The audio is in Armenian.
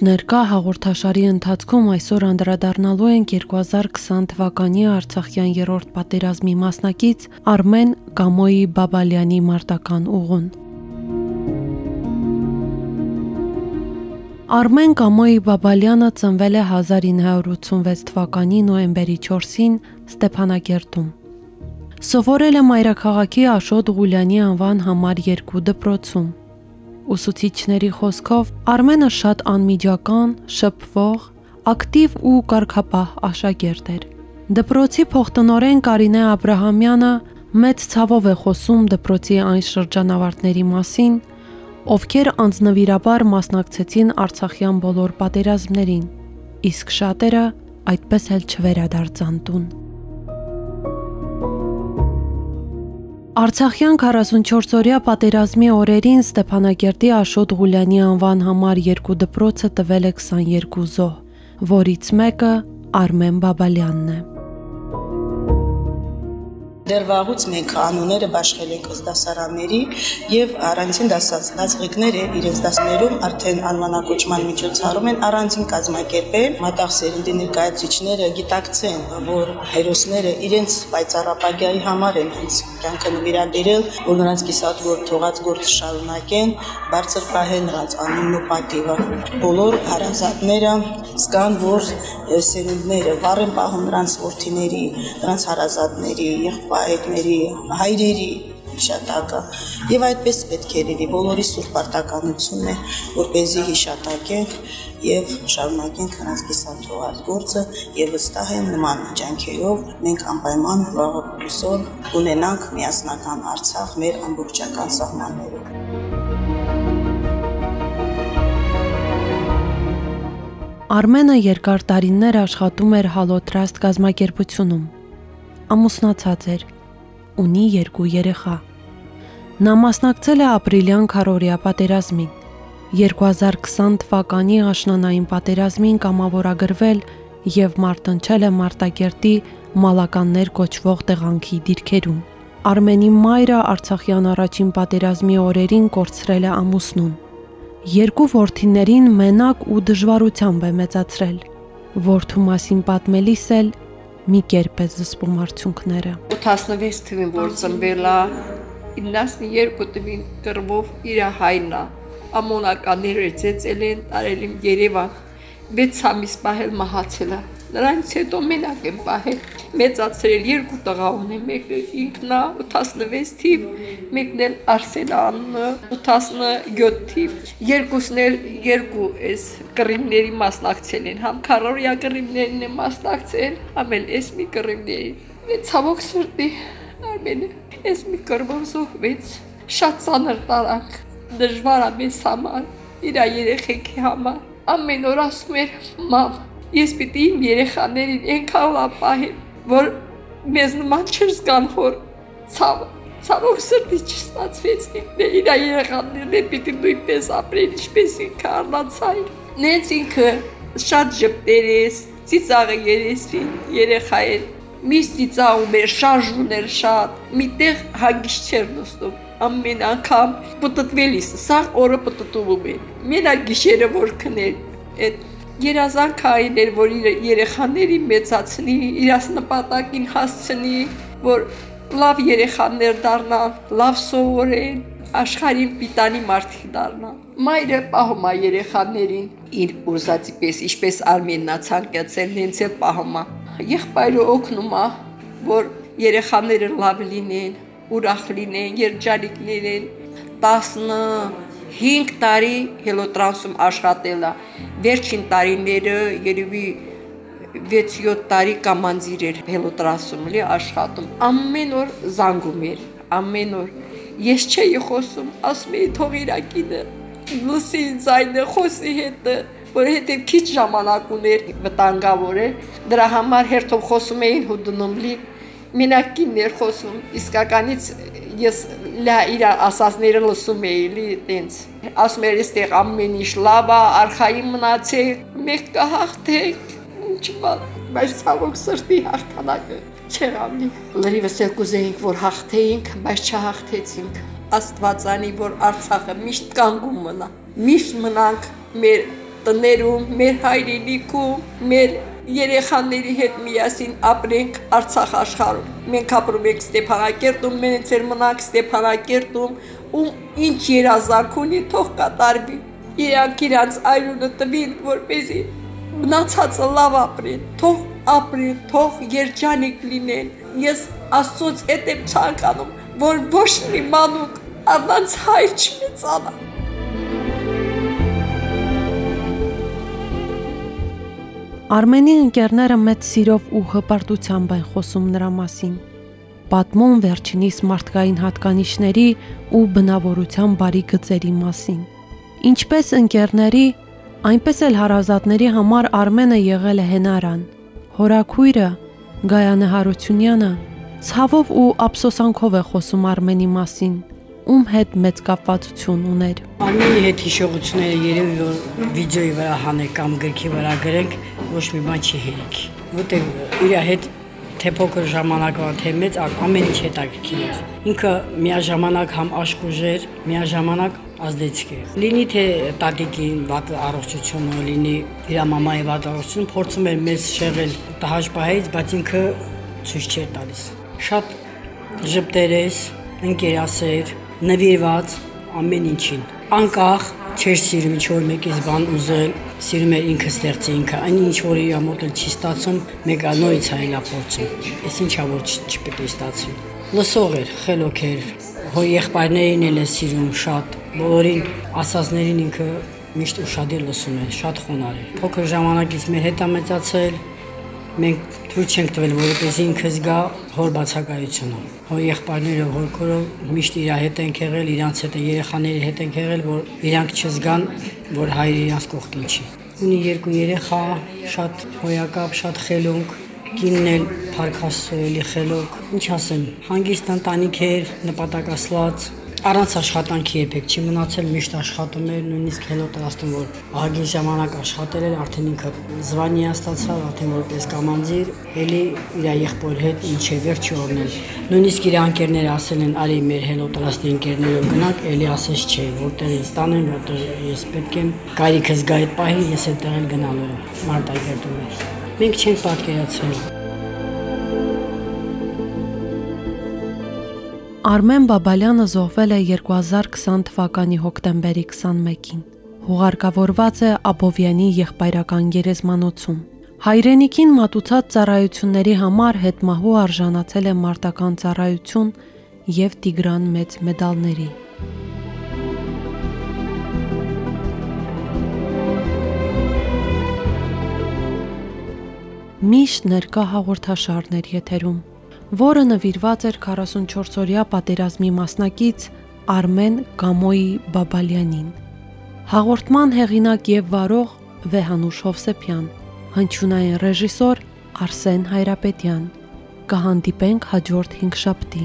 Միշտ ներկա հաղորդաշարի ընթացքում այսօր անդրադառնալու ենք 2020 թվականի Արցախյան երրորդ պատերազմի մասնակից Արմեն Կամոյի Բաբալյանի մարտական ուղուն։ Արմեն Կամոյի Բաբալյանը ծնվել է 1986 թվականի նոեմբերի 4-ին Ստեփանագերտում։ Սովորել է Մայրաքաղաքի Աշոտ Ղուլյանի անվան համար 2 դպրոցում։ Ուսուցիչների խոսքով Արմենը շատ անմիջական, շփվող, ակտիվ ու կարգապահ աշակերտ էր։ Դպրոցի փոխտնօրեն Կարինե Աբ รา համյանը մեծ ցավով է խոսում դպրոցի այն շրջանավարտների մասին, ովքեր անձնվիրաբար մասնակցեցին Արցախյան բոլոր պատերազմներին, իսկ շատերը այդպես էլ չվերադարձան տուն։ Արցախյան 44-օրյա պատերազմի օրերին Ստեփանագերտի Աշոտ Ղուլյանի անվան համար երկու դպրոցը տվել է 22 զոհ, որից մեկը Արմեն Բաբալյանն է դեռ վաղուց մենք անունները բաշխել ենք ըստ դասարանների եւ առանձին դասացվածները իրենց դասներում արդեն անվանակոչման միջոցառում են առանձին կազմակերպել մտաղ սերնդի ներկայացուցիչները գիտակցեն որ հերոսները իրենց պայծառապագայի համար են հենց կյանքը նվիրաբերել որ նրանց կիսատվոր թողած գործ շարունակեն բարձր պահեն նրանց անունն ու պատիվը բոլոր հարազատները զգան որ սերունդները վառ են պահում նրանց որդիների նրանց հարազատների եղբայր հայրերի, հայրերի հիշատակը եւ այդպես պետք է լինի բոլորի սուրբ արտականությունն է որպեսզի հիշատակենք եւ շարունակենք նրանց կիսաթողած գործը եւ վստահ եմ նման ջանքերով մենք անպայման վաղը հուսով ունենանք միասնական Արցախ մեր ամբողջական սահմաններում Արմենը երկար տարիներ աշխատում էր Հալոտրաստ գազམ་ակերպությունում ամուսնացած էր, ունի երկու երեխա։ Նա մասնակցել է ապրիլյան քարորիա պատերազմին։ 2020 թվականի աշնանային պատերազմին կամավորագրվել եւ մարտնչել է Մարտակերտի մալականներ կոչվող տեղանքի դիրքերում։ Արմենի մայրը Արցախյան առաջին պատերազմի օրերին կորցրել է ամուսնուն։ Երկու ворթիներին մենակ ու դժվարությամբ է մեծացրել։ Ворթու մասին պատմելիս էլ մի կերպ է զսպում արդյունքները։ 86 թվին որ ծնվել է 92 թվին կրվով իր հայնա ամոնականները ծեծել են տարել իմ Երևան 6 ամիս պահել մահացել է նրանից հետո մենակ եմ պահել մեծացրել երկու տղա ունեմ մեկը ինքնա 86 թիվ մեկն էլ Արսեն անունը 87 թիվ երկուսն էլ երկու էս կռիմների մասնակցել են համ քարորիա կռիմներն են մասնակցել համ էլ էս մի կռիմների դե ցավոք սրտի արմենը էս մի կռմով զոհվեց շատ ծանր տարակ դժվար է մեզ համար իր երեխեքի համար ամեն օր ասում էր մամ ես պիտի իմ երեխաներին այնքան լավ պահեմ որ մեզ նման չեր զգան որ ցավ ցավով սրտի չստացվեց ինքն իր երեխաներն է պիտի նույնպես ապրեն ինչպես ինքը առնացայր նենց ինքը շատ ժպտերես ծիծաղը երեսին երեխա էր միշտ ծիծաղում էր շարժուն էր շատ միտեղ հագիշտ չէր նստում ամեն անգամ պտտվելիս սա օրը պտտվում էր մենակ գիշերը որ քնել այդ երազանք այն էր, որ իր երեխաների մեծացնի, իրաց նպատակին հասցնի, որ լավ երեխաներ դառնան, լավ սովորեն, աշխարհին պիտանի մարդիկ դառնան։ Մայրը պահում է երեխաներին իր ուրզածի պես, ինչպես Արմեննա ցանկացել, նենց էլ պահում է։ Եղբայրը օգնում է, որ երեխաները լավ լինեն, ուրախ լինեն, երջանիկ լինեն։ 10 5 տարի հելոտրանսում աշխատել է։ Վերջին տարիները երևի 6-7 տարի կամանձիր էր հելոտրանսում լի աշխատում։ Ամեն օր զանգում էր, ամեն օր։ Ես չէի խոսում, ասում էի թող իրակինը լսի ձայնը խոսի հետը որովհետև քիչ ժամանակ ուներ վտանգավոր է դրա համար հերթով խոսում էին ու դնում լի մենակին ներ խոսում իսկականից ես լա իր ասածները լսում էի լի տենց ասում էր այստեղ ամեն ինչ լավ է արխայի մնացեք մեկ կհաղթեք ինչ բան բայց ցավոք սրտի հաղթանակը չեղավ լրիվս էլ կուզեինք որ հաղթեինք բայց չհաղթեցինք աստվածանի որ արցախը միշտ կանգուն մնա միշտ մնանք մեր տներում մեր հայրենիքում մեր երեխաների հետ միասին ապրենք Արցախ աշխարհում։ Մենք ապրում ենք Ստեփանակերտում, մենք էլ մնանք Ստեփանակերտում, ու ինչ երազանք ունի, թող կատարվի։ Իրանք իրանց այրունը տվին, որպեսզի մնացածը լավ ապրեն, թող ապրեն, թող երջանիկ լինեն։ Ես Աստծոց հետ եմ ցանկանում, որ ոչ մի մանուկ առանց հայր չմեծանա։ Արմենի ընկերները մեծ սիրով ու հպարտությամբ են խոսում նրա մասին։ Պատմում վերջինիս մարդկային հատկանիշների ու բնավորության բարի գծերի մասին։ Ինչպես ընկերների, այնպես էլ հարազատների համար Արմենը եղել է հենարան։ Հորաքույրը Գայանե Հարությունյանը ցավով ու ափսոսանքով է խոսում Արմենի մասին, ում հետ մեծ կապվածություն ուներ։ Արմենի հետ հիշողությունները երևի որ վիդեոյի վրա հանեք կամ գրքի վրա գրենք, ոչ մի բան չի հերիք։ Որտեղ իր հետ թե փոքր ժամանակվա թե մեծ ամեն ինչ հետաքրքիր էր։ Ինքը միաժամանակ համ աշխուժեր, միաժամանակ ազդեցիկ է։ Լինի թե տատիկին վատ առողջությունը, լինի իր մամայի վատ առողջությունը, փորձում էր մեզ շեղել տհաճ պահից, բայց ինքը ցույց չէր տալիս։ Շատ ժպտերես, ընկերասեր, նվիրված ամեն ինչին։ Անկախ չէր սիրում ինչ որ մեկից բան ուզել, սիրում էր ինքը ստեղծի ինքը, այն ինչ որ իր մոտ չի ստացում, մեկը նորից հայելա փորձում։ Էս ինչա որ չպետք է ստացվի։ Լսող էր, խելոք էր, հո եղբայրներին էլ է սիրում շատ, բոլորին ասածներին ինքը միշտ ուշադիր լսում է, շատ խոնար է։ Փոքր ժամանակից մեր հետ է մեծացել, մենք թույլ չենք տվել, որովհետեւ ինքը զգա հոր բացակայությունը։ Հոր եղբայրները, հոր կորը միշտ իր հետ են եղել, իրանց հետ երեխաների հետ են եղել, որ իրանք չզգան, որ հայրը իրանց կողքին չի։ Ունի երկու երեխա, շատ հոյակապ, շատ խելոք, կինն էլ փարքաստու էլի խելոք։ Ինչ ասեմ, հանգիստ ընտանիք էր, նպատակասլաց, առանց աշխատանքի երբեք չի մնացել, միշտ աշխատում էր, նույնիսկ հելոտ ասում որ ահագին ժամանակ աշխատել էր, արդեն ինքը զվանիա ստացավ, արդեն որպես կամանձիր, ելի իր եղբոր հետ ինչե վերջի օրնել։ Նույնիսկ իր անկերները ասել են, արի մեր հելոտ ռաստի ընկերներով գնանք, ելի ասես չէ, որտեղ ինձ տանեն, որտեղ ես պետք եմ կարիքս գա այդ պահի, ես այդտեղ էլ գնալու եմ Մարտակերտում։ Մենք չենք պատկերացրել Արմեն Բաբալյանը զոհվել է 2020 թվականի հոկտեմբերի 21-ին։ Հուղարկավորված է Աբովյանի եղբայրական գերեզմանոցում։ Հայրենիքին մատուցած ծառայությունների համար հետմահու արժանացել է մարտական ծառայություն եւ Տիգրան մեծ մեդալների։ Միշտ ներկա հաղորդաշարներ եթերում որը նվիրված էր 44-օրյա պատերազմի մասնակից Արմեն Գամոյի Բաբալյանին։ Հաղորդման հեղինակ եւ վարող Վեհանուշ Հովսեփյան, հնչյունային ռեժիսոր Արսեն Հայրապետյան։ Կհանդիպենք հաջորդ 5 շաբթի։